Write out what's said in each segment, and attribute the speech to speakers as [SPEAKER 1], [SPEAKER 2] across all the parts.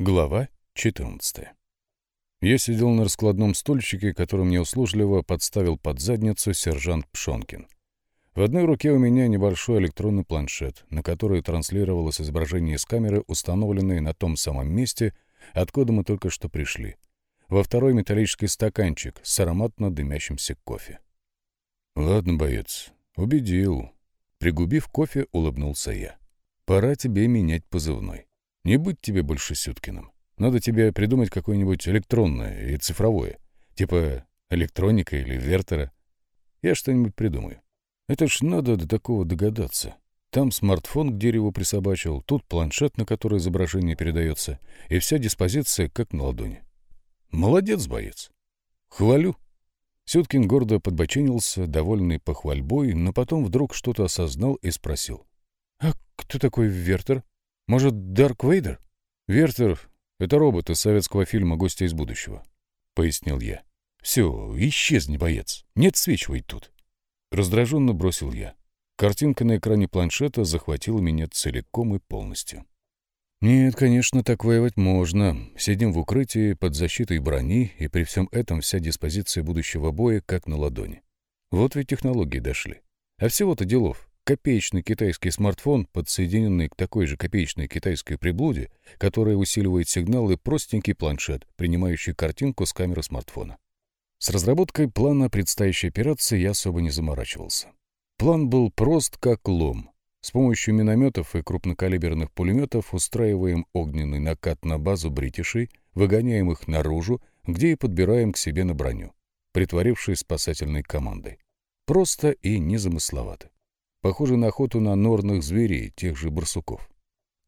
[SPEAKER 1] Глава 14 Я сидел на раскладном стульчике, который мне услужливо подставил под задницу сержант Пшонкин. В одной руке у меня небольшой электронный планшет, на который транслировалось изображение с камеры, установленной на том самом месте, откуда мы только что пришли. Во второй металлический стаканчик с ароматно дымящимся кофе. «Ладно, боец, убедил». Пригубив кофе, улыбнулся я. «Пора тебе менять позывной». Не быть тебе больше Сюткиным. Надо тебе придумать какое-нибудь электронное и цифровое, типа электроника или вертера. Я что-нибудь придумаю. Это ж надо до такого догадаться. Там смартфон к дереву присобачил, тут планшет, на который изображение передается, и вся диспозиция как на ладони. Молодец, боец. Хвалю. Сюткин гордо подбоченился, довольный похвальбой, но потом вдруг что-то осознал и спросил. — А кто такой Вертер? Может, Дарк Вейдер? Вертер — это робот из советского фильма «Гости из будущего», — пояснил я. Все, исчезни, боец. Нет свечивай тут. Раздраженно бросил я. Картинка на экране планшета захватила меня целиком и полностью. Нет, конечно, так воевать можно. Сидим в укрытии под защитой брони, и при всем этом вся диспозиция будущего боя как на ладони. Вот ведь технологии дошли. А всего-то делов копеечный китайский смартфон, подсоединенный к такой же копеечной китайской приблуде, которая усиливает сигнал и простенький планшет, принимающий картинку с камеры смартфона. С разработкой плана предстоящей операции я особо не заморачивался. План был прост как лом. С помощью минометов и крупнокалиберных пулеметов устраиваем огненный накат на базу бритишей, выгоняем их наружу, где и подбираем к себе на броню, притворившись спасательной командой. Просто и незамысловато. Похоже на охоту на норных зверей, тех же барсуков.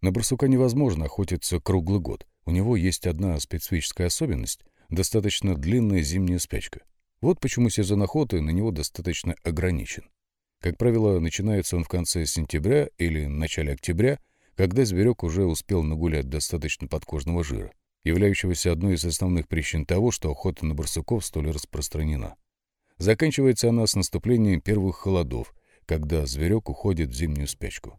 [SPEAKER 1] На барсука невозможно охотиться круглый год. У него есть одна специфическая особенность — достаточно длинная зимняя спячка. Вот почему сезон охоты на него достаточно ограничен. Как правило, начинается он в конце сентября или начале октября, когда зверек уже успел нагулять достаточно подкожного жира, являющегося одной из основных причин того, что охота на барсуков столь распространена. Заканчивается она с наступлением первых холодов, когда зверек уходит в зимнюю спячку.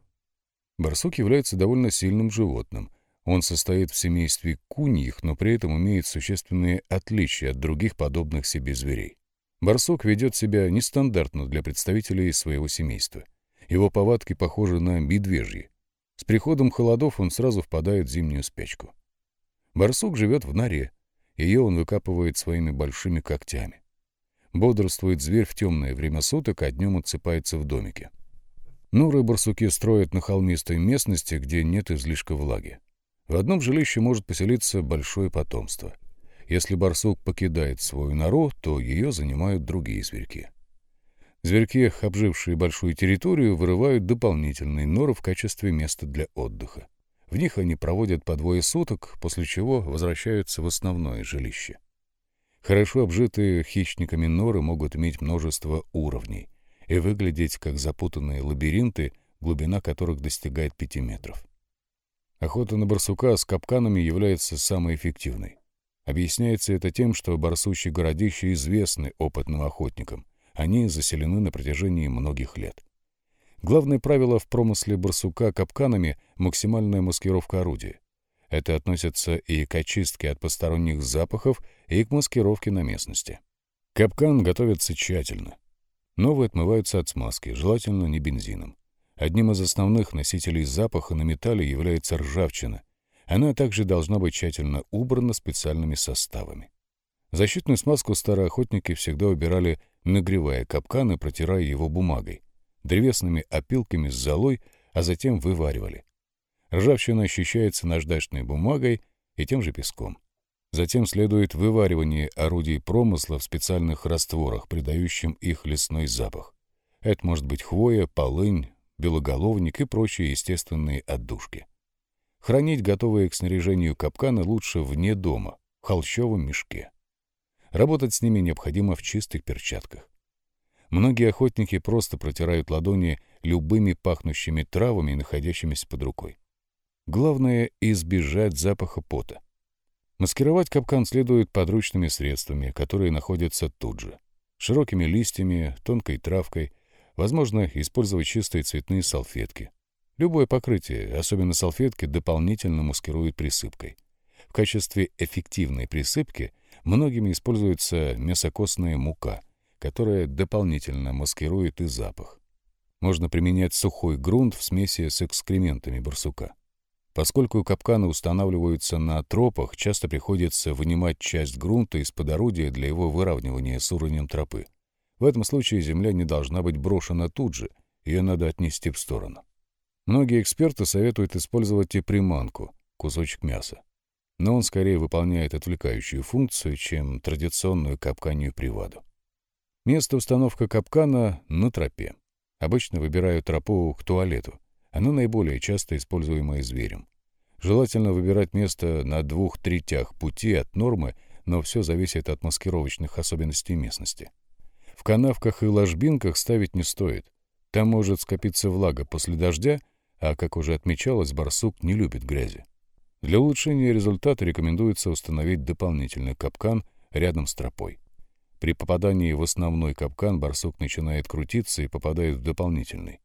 [SPEAKER 1] Барсук является довольно сильным животным. Он состоит в семействе куньих, но при этом имеет существенные отличия от других подобных себе зверей. Барсук ведет себя нестандартно для представителей своего семейства. Его повадки похожи на медвежьи. С приходом холодов он сразу впадает в зимнюю спячку. Барсук живет в норе. Ее он выкапывает своими большими когтями. Бодрствует зверь в темное время суток, а днем отсыпается в домике. Норы барсуки строят на холмистой местности, где нет излишка влаги. В одном жилище может поселиться большое потомство. Если барсук покидает свою нору, то ее занимают другие зверьки. Зверьки, обжившие большую территорию, вырывают дополнительные норы в качестве места для отдыха. В них они проводят по двое суток, после чего возвращаются в основное жилище. Хорошо обжитые хищниками норы могут иметь множество уровней и выглядеть как запутанные лабиринты, глубина которых достигает 5 метров. Охота на барсука с капканами является самой эффективной. Объясняется это тем, что барсучьи городища известны опытным охотникам. Они заселены на протяжении многих лет. Главное правило в промысле барсука капканами — максимальная маскировка орудия. Это относится и к очистке от посторонних запахов, и к маскировке на местности. Капкан готовится тщательно. Новые отмываются от смазки, желательно не бензином. Одним из основных носителей запаха на металле является ржавчина. Она также должна быть тщательно убрана специальными составами. Защитную смазку старые охотники всегда убирали, нагревая капкан и протирая его бумагой, древесными опилками с золой, а затем вываривали. Ржавчина ощущается наждачной бумагой и тем же песком. Затем следует вываривание орудий промысла в специальных растворах, придающим их лесной запах. Это может быть хвоя, полынь, белоголовник и прочие естественные отдушки. Хранить готовые к снаряжению капканы лучше вне дома, в холщовом мешке. Работать с ними необходимо в чистых перчатках. Многие охотники просто протирают ладони любыми пахнущими травами, находящимися под рукой. Главное — избежать запаха пота. Маскировать капкан следует подручными средствами, которые находятся тут же. Широкими листьями, тонкой травкой. Возможно, использовать чистые цветные салфетки. Любое покрытие, особенно салфетки, дополнительно маскирует присыпкой. качестве эффективной присыпки многими используется мясокосная мука, которая дополнительно маскирует и запах. Можно применять сухой грунт в смеси с экскрементами барсука. Поскольку капканы устанавливаются на тропах, часто приходится вынимать часть грунта из-под орудия для его выравнивания с уровнем тропы. В этом случае земля не должна быть брошена тут же, ее надо отнести в сторону. Многие эксперты советуют использовать и приманку, кусочек мяса. Но он скорее выполняет отвлекающую функцию, чем традиционную капканью приваду. Место установка капкана на тропе. Обычно выбираю тропу к туалету. Оно наиболее часто используемое зверем. Желательно выбирать место на двух третях пути от нормы, но все зависит от маскировочных особенностей местности. В канавках и ложбинках ставить не стоит. Там может скопиться влага после дождя, а, как уже отмечалось, барсук не любит грязи. Для улучшения результата рекомендуется установить дополнительный капкан рядом с тропой. При попадании в основной капкан барсук начинает крутиться и попадает в дополнительный.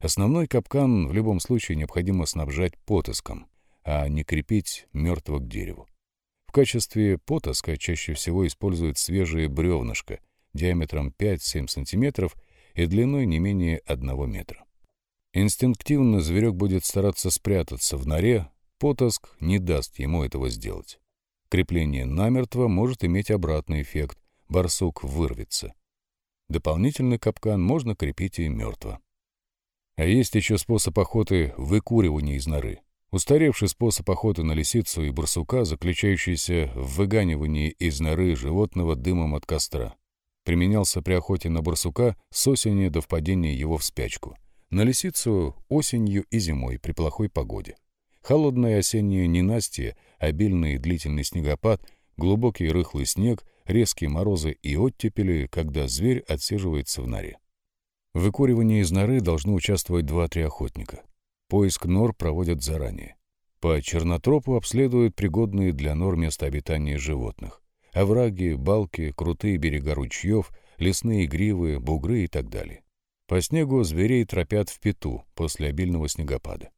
[SPEAKER 1] Основной капкан в любом случае необходимо снабжать потоском, а не крепить мертвого к дереву. В качестве потоска чаще всего используют свежие бревнышко диаметром 5-7 см и длиной не менее 1 метра. Инстинктивно зверек будет стараться спрятаться в норе, потоск не даст ему этого сделать. Крепление намертво может иметь обратный эффект, барсук вырвется. Дополнительный капкан можно крепить и мертво. А есть еще способ охоты выкуривания из норы. Устаревший способ охоты на лисицу и барсука, заключающийся в выганивании из норы животного дымом от костра. Применялся при охоте на барсука с осени до впадения его в спячку. На лисицу осенью и зимой при плохой погоде. Холодное осеннее ненастье, обильный и длительный снегопад, глубокий рыхлый снег — резкие морозы и оттепели, когда зверь отсиживается в норе. В выкуривании из норы должны участвовать два-три охотника. Поиск нор проводят заранее. По чернотропу обследуют пригодные для нор места обитания животных. Овраги, балки, крутые берега ручьев, лесные гривы, бугры и так далее. По снегу зверей тропят в пету после обильного снегопада.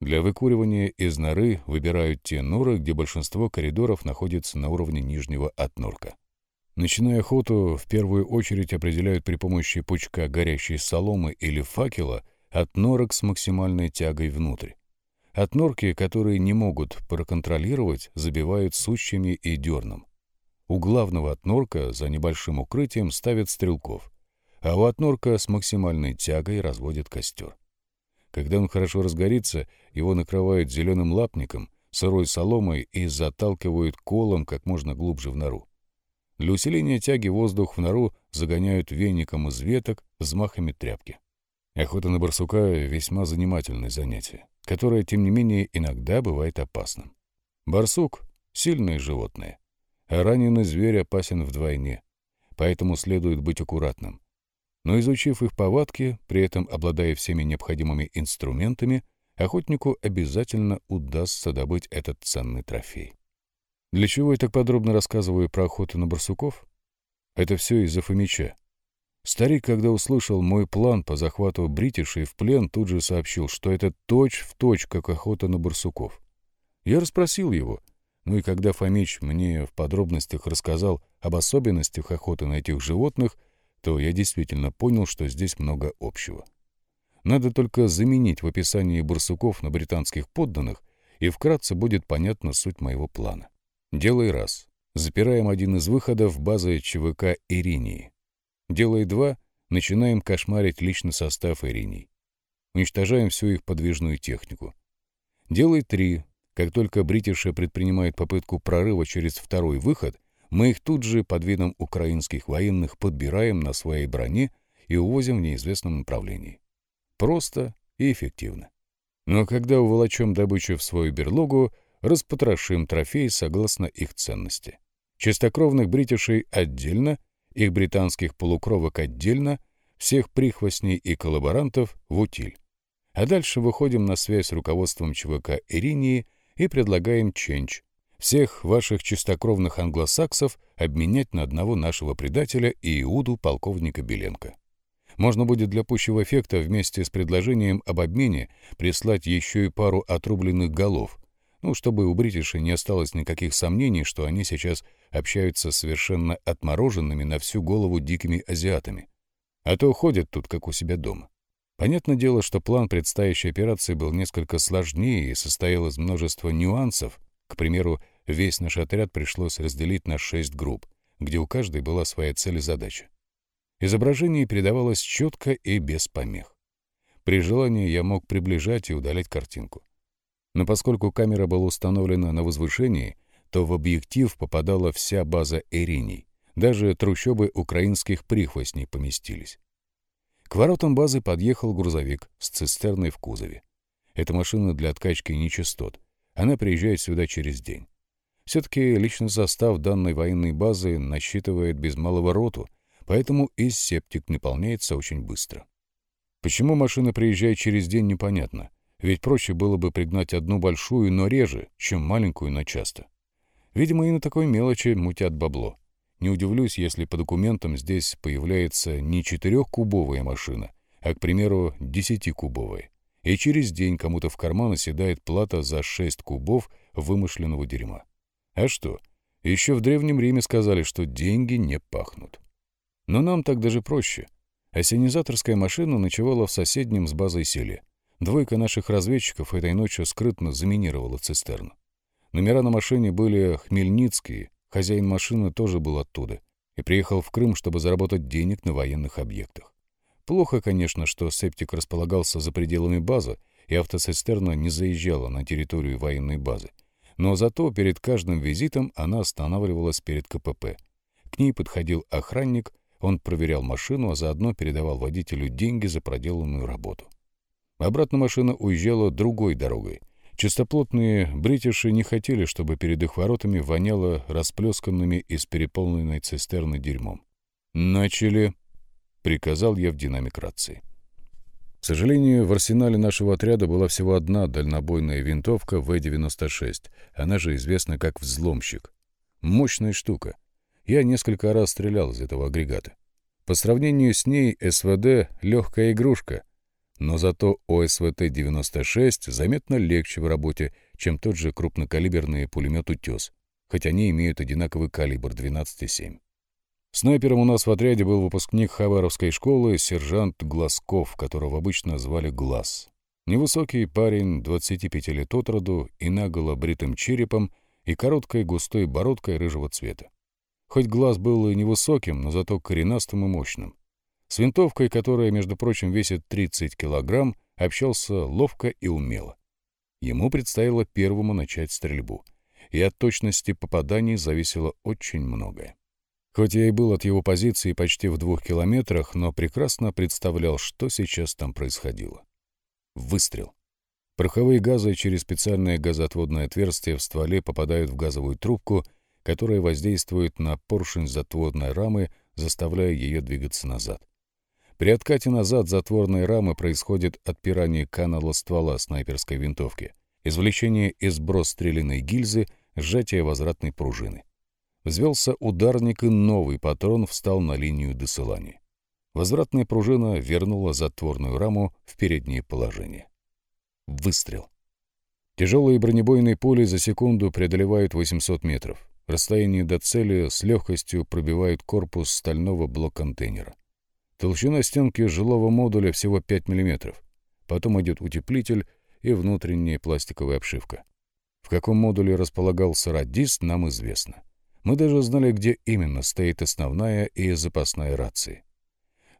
[SPEAKER 1] Для выкуривания из норы выбирают те норы, где большинство коридоров находится на уровне нижнего отнорка. Начиная охоту, в первую очередь определяют при помощи пучка горящей соломы или факела от норок с максимальной тягой внутрь. От норки, которые не могут проконтролировать, забивают сучьями и дерном. У главного отнорка за небольшим укрытием ставят стрелков, а у отнорка с максимальной тягой разводят костер. Когда он хорошо разгорится, его накрывают зеленым лапником, сырой соломой и заталкивают колом как можно глубже в нору. Для усиления тяги воздух в нору загоняют веником из веток взмахами тряпки. Охота на барсука — весьма занимательное занятие, которое, тем не менее, иногда бывает опасным. Барсук — сильное животное, а раненый зверь опасен вдвойне, поэтому следует быть аккуратным. Но изучив их повадки, при этом обладая всеми необходимыми инструментами, охотнику обязательно удастся добыть этот ценный трофей. Для чего я так подробно рассказываю про охоту на барсуков? Это все из-за Фомича. Старик, когда услышал мой план по захвату бритишей в плен, тут же сообщил, что это точь-в-точь, точь, как охота на барсуков. Я расспросил его, ну и когда Фомич мне в подробностях рассказал об особенностях охоты на этих животных, то я действительно понял, что здесь много общего. Надо только заменить в описании барсуков на британских подданных, и вкратце будет понятна суть моего плана. Делай раз. Запираем один из выходов базы ЧВК Иринии. Делай два. Начинаем кошмарить личный состав Иринии. Уничтожаем всю их подвижную технику. Делай три. Как только бритиши предпринимают попытку прорыва через второй выход, мы их тут же под видом украинских военных подбираем на своей броне и увозим в неизвестном направлении. Просто и эффективно. Но когда уволочем добычу в свою берлогу, распотрошим трофеи согласно их ценности. Чистокровных бритишей отдельно, их британских полукровок отдельно, всех прихвостней и коллаборантов в утиль. А дальше выходим на связь с руководством ЧВК Иринии и предлагаем ченч. Всех ваших чистокровных англосаксов обменять на одного нашего предателя и Иуду полковника Беленко. Можно будет для пущего эффекта вместе с предложением об обмене прислать еще и пару отрубленных голов, Ну, чтобы у бритишей не осталось никаких сомнений, что они сейчас общаются с совершенно отмороженными на всю голову дикими азиатами. А то ходят тут, как у себя дома. Понятное дело, что план предстоящей операции был несколько сложнее и состоял из множества нюансов. К примеру, весь наш отряд пришлось разделить на шесть групп, где у каждой была своя цель и задача. Изображение передавалось четко и без помех. При желании я мог приближать и удалять картинку. Но поскольку камера была установлена на возвышении, то в объектив попадала вся база Эриней. Даже трущобы украинских прихвостней поместились. К воротам базы подъехал грузовик с цистерной в кузове. Это машина для откачки нечистот. Она приезжает сюда через день. Все-таки личный состав данной военной базы насчитывает без малого роту, поэтому и септик наполняется очень быстро. Почему машина приезжает через день, непонятно. Ведь проще было бы пригнать одну большую, но реже, чем маленькую, но часто. Видимо, и на такой мелочи мутят бабло. Не удивлюсь, если по документам здесь появляется не четырехкубовая машина, а, к примеру, десятикубовая. И через день кому-то в карман оседает плата за шесть кубов вымышленного дерьма. А что? Еще в Древнем Риме сказали, что деньги не пахнут. Но нам так даже проще. Осенизаторская машина ночевала в соседнем с базой селе. Двойка наших разведчиков этой ночью скрытно заминировала цистерну. Номера на машине были хмельницкие, хозяин машины тоже был оттуда и приехал в Крым, чтобы заработать денег на военных объектах. Плохо, конечно, что септик располагался за пределами базы, и автоцистерна не заезжала на территорию военной базы. Но зато перед каждым визитом она останавливалась перед КПП. К ней подходил охранник, он проверял машину, а заодно передавал водителю деньги за проделанную работу. Обратно машина уезжала другой дорогой. Чистоплотные бритиши не хотели, чтобы перед их воротами воняло расплесканными из переполненной цистерны дерьмом. «Начали!» — приказал я в динамик рации. К сожалению, в арсенале нашего отряда была всего одна дальнобойная винтовка В-96, она же известна как «взломщик». Мощная штука. Я несколько раз стрелял из этого агрегата. По сравнению с ней СВД — легкая игрушка — но зато ОСВТ-96 заметно легче в работе, чем тот же крупнокалиберный пулемет «Утес», хоть они имеют одинаковый калибр 12,7. Снайпером у нас в отряде был выпускник Хабаровской школы, сержант Глазков, которого обычно звали Глаз. Невысокий парень, 25 лет от роду, и наголо бритым черепом, и короткой густой бородкой рыжего цвета. Хоть глаз был и невысоким, но зато коренастым и мощным. С винтовкой, которая, между прочим, весит 30 килограмм, общался ловко и умело. Ему предстояло первому начать стрельбу, и от точности попаданий зависело очень многое. Хоть я и был от его позиции почти в двух километрах, но прекрасно представлял, что сейчас там происходило. Выстрел. Пороховые газы через специальное газоотводное отверстие в стволе попадают в газовую трубку, которая воздействует на поршень затворной рамы, заставляя ее двигаться назад. При откате назад затворной рамы происходит отпирание канала ствола снайперской винтовки, извлечение и сброс стреляной гильзы, сжатие возвратной пружины. Взвелся ударник, и новый патрон встал на линию досылания. Возвратная пружина вернула затворную раму в переднее положение. Выстрел. Тяжелые бронебойные пули за секунду преодолевают 800 метров. Расстояние до цели с легкостью пробивают корпус стального блок-контейнера. Толщина стенки жилого модуля всего 5 мм. Потом идет утеплитель и внутренняя пластиковая обшивка. В каком модуле располагался радист, нам известно. Мы даже знали, где именно стоит основная и запасная рации.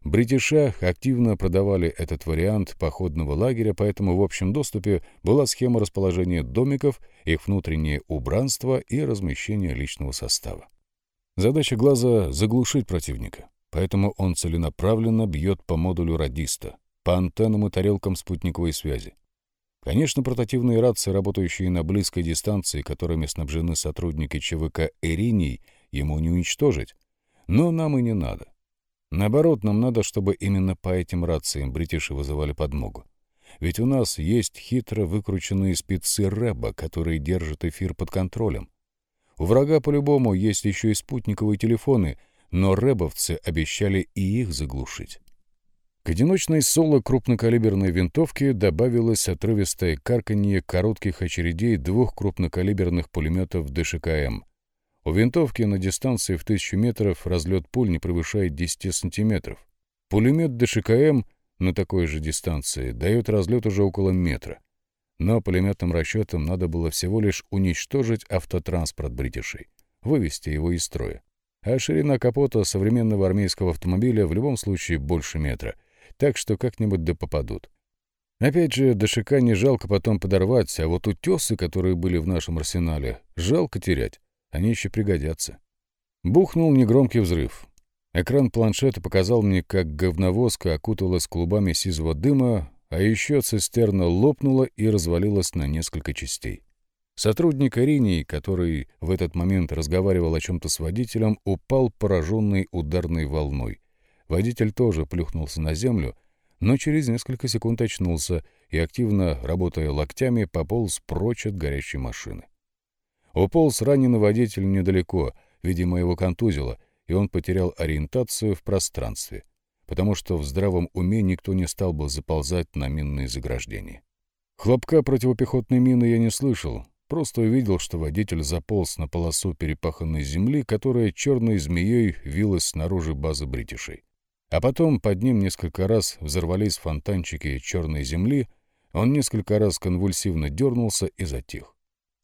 [SPEAKER 1] Бритиша активно продавали этот вариант походного лагеря, поэтому в общем доступе была схема расположения домиков, их внутреннее убранство и размещение личного состава. Задача глаза — заглушить противника поэтому он целенаправленно бьет по модулю радиста, по антеннам и тарелкам спутниковой связи. Конечно, портативные рации, работающие на близкой дистанции, которыми снабжены сотрудники ЧВК «Эриний», ему не уничтожить, но нам и не надо. Наоборот, нам надо, чтобы именно по этим рациям бритиши вызывали подмогу. Ведь у нас есть хитро выкрученные спецы рэба, которые держат эфир под контролем. У врага по-любому есть еще и спутниковые телефоны — но рэбовцы обещали и их заглушить. К одиночной соло крупнокалиберной винтовки добавилось отрывистое карканье коротких очередей двух крупнокалиберных пулеметов ДШКМ. У винтовки на дистанции в тысячу метров разлет пуль не превышает 10 сантиметров. Пулемет ДШКМ на такой же дистанции дает разлет уже около метра. Но пулеметным расчетам надо было всего лишь уничтожить автотранспорт бритишей, вывести его из строя. А ширина капота современного армейского автомобиля в любом случае больше метра, так что как-нибудь да попадут. Опять же, ДШК не жалко потом подорвать, а вот утесы, которые были в нашем арсенале, жалко терять. Они еще пригодятся. Бухнул негромкий взрыв. Экран планшета показал мне, как говновозка окуталась клубами сизого дыма, а еще цистерна лопнула и развалилась на несколько частей. Сотрудник Аринии, который в этот момент разговаривал о чем-то с водителем, упал пораженный ударной волной. Водитель тоже плюхнулся на землю, но через несколько секунд очнулся и, активно работая локтями, пополз прочь от горящей машины. Уполз раненый водитель недалеко, видимо, его контузило, и он потерял ориентацию в пространстве, потому что в здравом уме никто не стал бы заползать на минные заграждения. Хлопка противопехотной мины я не слышал, просто увидел, что водитель заполз на полосу перепаханной земли, которая черной змеей вилась снаружи базы бритишей. А потом под ним несколько раз взорвались фонтанчики черной земли, он несколько раз конвульсивно дернулся и затих.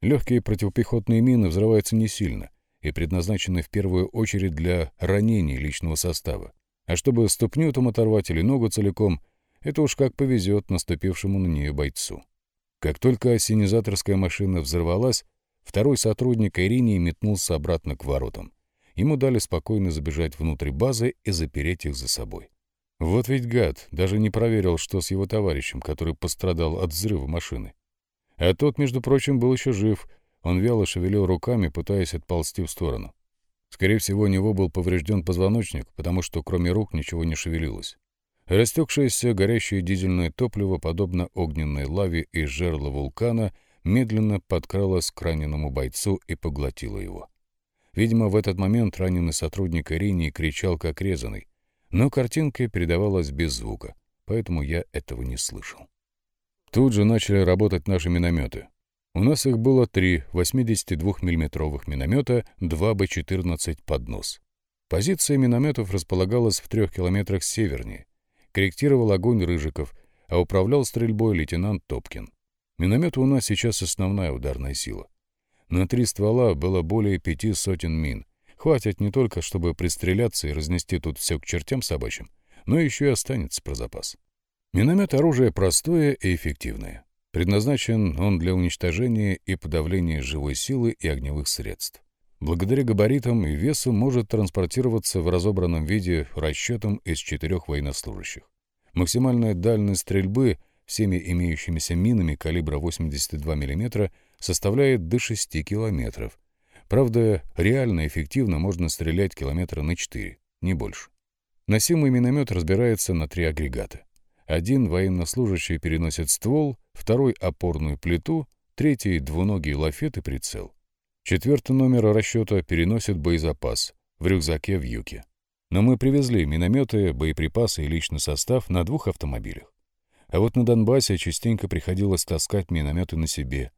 [SPEAKER 1] Легкие противопехотные мины взрываются не сильно и предназначены в первую очередь для ранений личного состава. А чтобы ступню там оторвать или ногу целиком, это уж как повезет наступившему на нее бойцу. Как только осенизаторская машина взорвалась, второй сотрудник Иринии метнулся обратно к воротам. Ему дали спокойно забежать внутрь базы и запереть их за собой. Вот ведь гад даже не проверил, что с его товарищем, который пострадал от взрыва машины. А тот, между прочим, был еще жив. Он вяло шевелил руками, пытаясь отползти в сторону. Скорее всего, у него был поврежден позвоночник, потому что кроме рук ничего не шевелилось. Растекшееся горящее дизельное топливо, подобно огненной лаве из жерла вулкана, медленно подкралось к раненому бойцу и поглотило его. Видимо, в этот момент раненый сотрудник Иринии кричал как резанный, но картинка передавалась без звука, поэтому я этого не слышал. Тут же начали работать наши минометы. У нас их было три 82 миллиметровых миномета, два Б-14 под нос. Позиция минометов располагалась в трех километрах севернее. Корректировал огонь Рыжиков, а управлял стрельбой лейтенант Топкин. Минометы у нас сейчас основная ударная сила. На три ствола было более пяти сотен мин. Хватит не только, чтобы пристреляться и разнести тут все к чертям собачьим, но еще и останется про запас. Миномет — оружие простое и эффективное. Предназначен он для уничтожения и подавления живой силы и огневых средств. Благодаря габаритам и весу может транспортироваться в разобранном виде расчетом из четырех военнослужащих. Максимальная дальность стрельбы всеми имеющимися минами калибра 82 мм составляет до 6 километров. Правда, реально эффективно можно стрелять километра на 4, не больше. Носимый миномет разбирается на три агрегата. Один военнослужащий переносит ствол, второй — опорную плиту, третий — двуногий лафет и прицел. Четвертый номер расчета переносит боезапас в рюкзаке в юке. Но мы привезли минометы, боеприпасы и личный состав на двух автомобилях. А вот на Донбассе частенько приходилось таскать минометы на себе.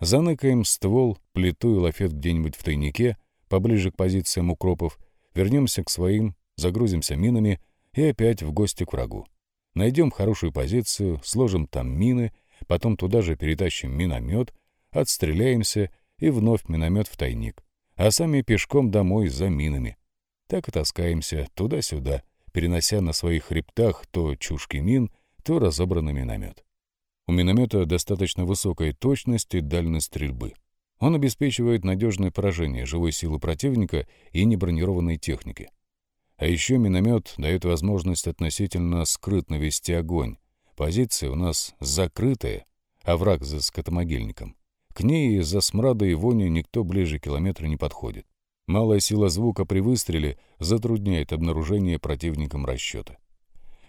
[SPEAKER 1] Заныкаем ствол, плиту и лафет где-нибудь в тайнике, поближе к позициям укропов, вернемся к своим, загрузимся минами и опять в гости к врагу. Найдем хорошую позицию, сложим там мины, потом туда же перетащим миномет, отстреляемся и вновь миномет в тайник, а сами пешком домой за минами. Так и таскаемся туда-сюда, перенося на своих хребтах то чушки мин, то разобранный миномет. У миномета достаточно высокая точность и дальность стрельбы. Он обеспечивает надежное поражение живой силы противника и небронированной техники. А еще миномет дает возможность относительно скрытно вести огонь. Позиция у нас закрытая, а враг за скотомогильником. К ней из-за смрада и вони никто ближе километра не подходит. Малая сила звука при выстреле затрудняет обнаружение противником расчета.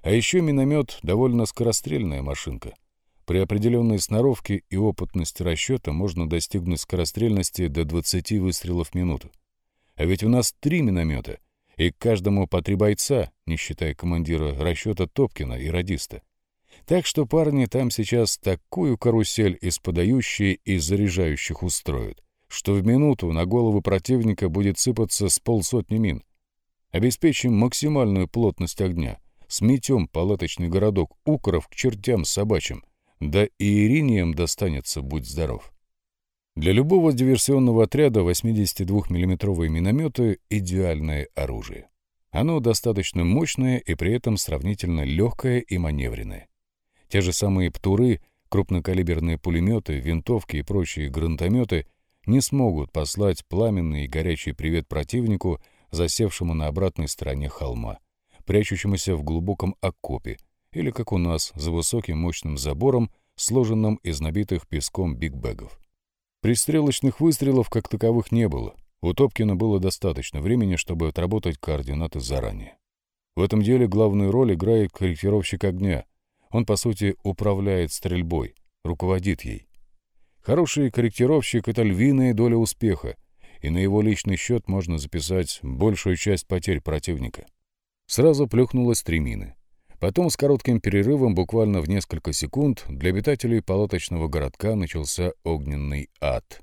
[SPEAKER 1] А еще миномет — довольно скорострельная машинка. При определенной сноровке и опытности расчета можно достигнуть скорострельности до 20 выстрелов в минуту. А ведь у нас три миномета, и каждому по три бойца, не считая командира расчета Топкина и радиста. Так что парни там сейчас такую карусель из подающих и заряжающих устроят, что в минуту на голову противника будет сыпаться с полсотни мин. Обеспечим максимальную плотность огня, сметем палаточный городок укров к чертям собачьим, да и Иринием достанется, будь здоров. Для любого диверсионного отряда 82 миллиметровые минометы — идеальное оружие. Оно достаточно мощное и при этом сравнительно легкое и маневренное. Те же самые «Птуры», крупнокалиберные пулеметы, винтовки и прочие гранатометы не смогут послать пламенный и горячий привет противнику, засевшему на обратной стороне холма, прячущемуся в глубоком окопе, или, как у нас, за высоким мощным забором, сложенным из набитых песком бигбэгов. Пристрелочных выстрелов как таковых не было. У Топкина было достаточно времени, чтобы отработать координаты заранее. В этом деле главную роль играет корректировщик огня. Он, по сути, управляет стрельбой, руководит ей. Хороший корректировщик — это львиная доля успеха, и на его личный счет можно записать большую часть потерь противника. Сразу плюхнулось три мины. Потом с коротким перерывом, буквально в несколько секунд, для обитателей палаточного городка начался огненный ад.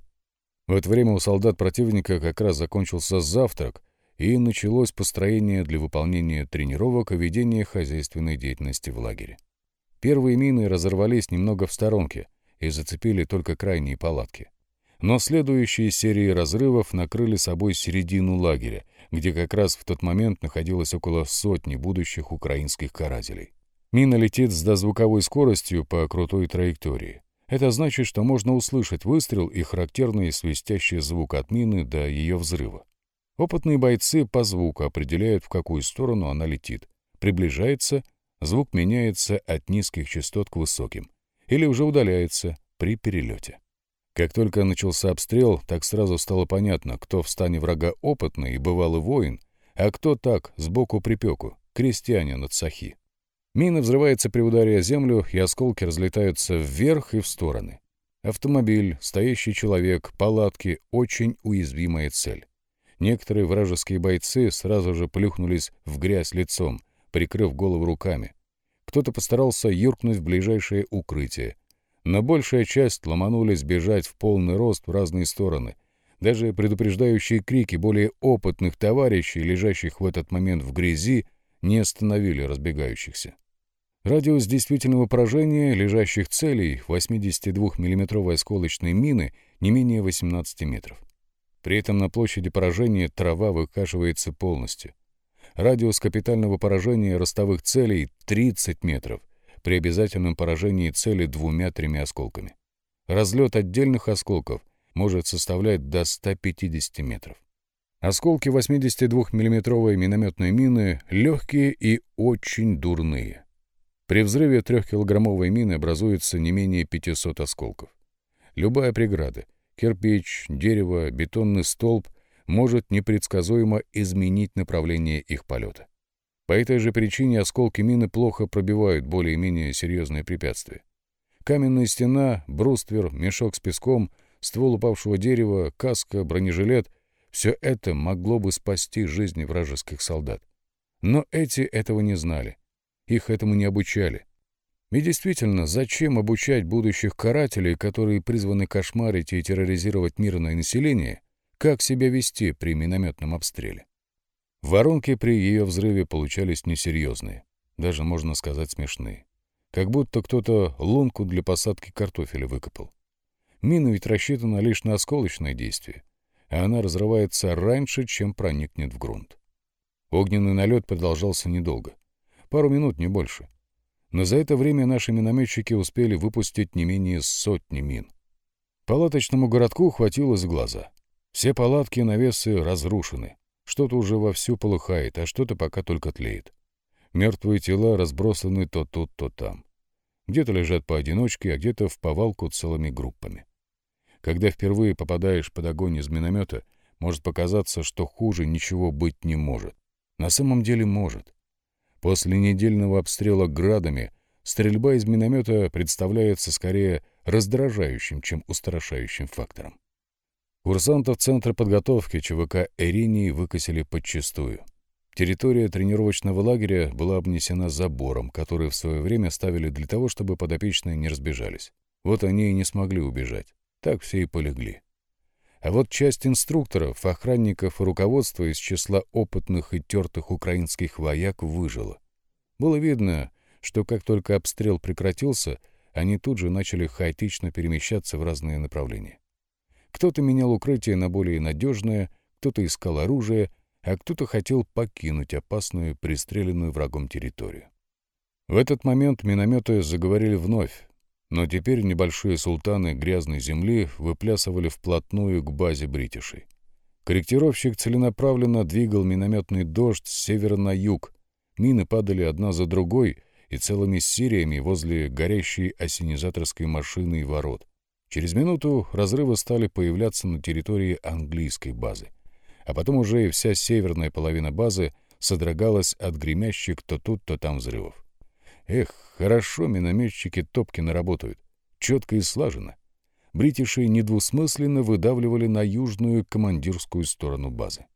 [SPEAKER 1] В это время у солдат противника как раз закончился завтрак, и началось построение для выполнения тренировок и ведения хозяйственной деятельности в лагере. Первые мины разорвались немного в сторонке и зацепили только крайние палатки. Но следующие серии разрывов накрыли собой середину лагеря, где как раз в тот момент находилось около сотни будущих украинских карателей. Мина летит с дозвуковой скоростью по крутой траектории. Это значит, что можно услышать выстрел и характерный свистящий звук от мины до ее взрыва. Опытные бойцы по звуку определяют, в какую сторону она летит. Приближается, звук меняется от низких частот к высоким. Или уже удаляется при перелете. Как только начался обстрел, так сразу стало понятно, кто в стане врага опытный и бывалый воин, а кто так, сбоку припеку, крестьянин от сахи. Мина взрывается при ударе о землю, и осколки разлетаются вверх и в стороны. Автомобиль, стоящий человек, палатки — очень уязвимая цель. Некоторые вражеские бойцы сразу же плюхнулись в грязь лицом, прикрыв голову руками. Кто-то постарался юркнуть в ближайшее укрытие, но большая часть ломанулись бежать в полный рост в разные стороны. Даже предупреждающие крики более опытных товарищей, лежащих в этот момент в грязи, не остановили разбегающихся. Радиус действительного поражения лежащих целей 82 миллиметровой осколочной мины не менее 18 метров. При этом на площади поражения трава выкашивается полностью. Радиус капитального поражения ростовых целей 30 метров, при обязательном поражении цели двумя-тремя осколками. Разлет отдельных осколков может составлять до 150 метров. Осколки 82 миллиметровой минометной мины легкие и очень дурные. При взрыве трехкилограммовой мины образуется не менее 500 осколков. Любая преграда — кирпич, дерево, бетонный столб — может непредсказуемо изменить направление их полета. По этой же причине осколки мины плохо пробивают более-менее серьезные препятствия. Каменная стена, бруствер, мешок с песком, ствол упавшего дерева, каска, бронежилет — все это могло бы спасти жизни вражеских солдат. Но эти этого не знали. Их этому не обучали. И действительно, зачем обучать будущих карателей, которые призваны кошмарить и терроризировать мирное население, как себя вести при минометном обстреле? Воронки при ее взрыве получались несерьезные, даже, можно сказать, смешные. Как будто кто-то лунку для посадки картофеля выкопал. Мина ведь рассчитана лишь на осколочное действие, а она разрывается раньше, чем проникнет в грунт. Огненный налет продолжался недолго. Пару минут, не больше. Но за это время наши минометчики успели выпустить не менее сотни мин. Палаточному городку хватило за глаза. Все палатки и навесы разрушены. Что-то уже вовсю полыхает, а что-то пока только тлеет. Мертвые тела разбросаны то тут, то там. Где-то лежат поодиночке, а где-то в повалку целыми группами. Когда впервые попадаешь под огонь из миномета, может показаться, что хуже ничего быть не может. На самом деле может. После недельного обстрела градами стрельба из миномета представляется скорее раздражающим, чем устрашающим фактором. Курсантов Центра подготовки ЧВК «Эринии» выкосили подчистую. Территория тренировочного лагеря была обнесена забором, который в свое время ставили для того, чтобы подопечные не разбежались. Вот они и не смогли убежать. Так все и полегли. А вот часть инструкторов, охранников и руководства из числа опытных и тертых украинских вояк выжила. Было видно, что как только обстрел прекратился, они тут же начали хаотично перемещаться в разные направления. Кто-то менял укрытие на более надежное, кто-то искал оружие, а кто-то хотел покинуть опасную, пристреленную врагом территорию. В этот момент минометы заговорили вновь, но теперь небольшие султаны грязной земли выплясывали вплотную к базе бритишей. Корректировщик целенаправленно двигал минометный дождь с севера на юг. Мины падали одна за другой и целыми сериями возле горящей осенизаторской машины и ворот. Через минуту разрывы стали появляться на территории английской базы. А потом уже и вся северная половина базы содрогалась от гремящих то тут, то там взрывов. Эх, хорошо минометчики Топкина работают. Четко и слаженно. Бритиши недвусмысленно выдавливали на южную командирскую сторону базы.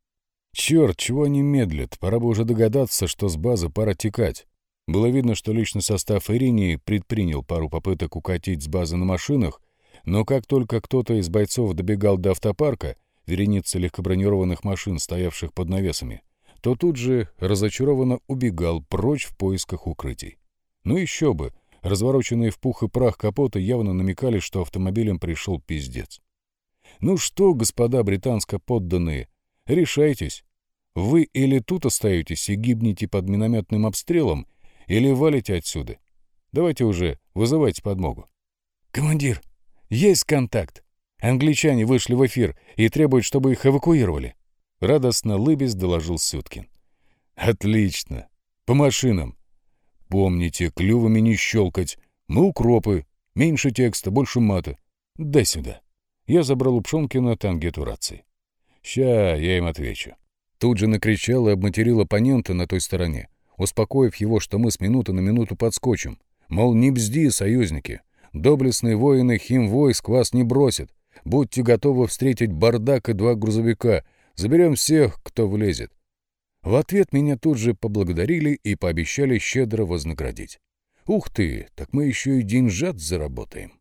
[SPEAKER 1] Черт, чего они медлят? Пора бы уже догадаться, что с базы пора текать. Было видно, что личный состав Иринии предпринял пару попыток укатить с базы на машинах, но как только кто-то из бойцов добегал до автопарка, вереницы легкобронированных машин, стоявших под навесами, то тут же разочарованно убегал прочь в поисках укрытий. Ну еще бы, развороченные в пух и прах капоты явно намекали, что автомобилем пришел пиздец. Ну что, господа британско-подданные, решайтесь. Вы или тут остаетесь и гибнете под минометным обстрелом, или валите отсюда. Давайте уже, вызывайте подмогу. «Командир, есть контакт. Англичане вышли в эфир и требуют, чтобы их эвакуировали». Радостно лыбясь доложил Сюткин. «Отлично. По машинам. Помните, клювами не щелкать. Мы укропы. Меньше текста, больше мата. Дай сюда». Я забрал у Пшонкина тангету рации. «Ща я им отвечу». Тут же накричал и обматерил оппонента на той стороне, успокоив его, что мы с минуты на минуту подскочим. Мол, не бзди, союзники. Доблестные воины химвойск вас не бросят. Будьте готовы встретить бардак и два грузовика. Заберем всех, кто влезет. В ответ меня тут же поблагодарили и пообещали щедро вознаградить. Ух ты, так мы еще и деньжат заработаем.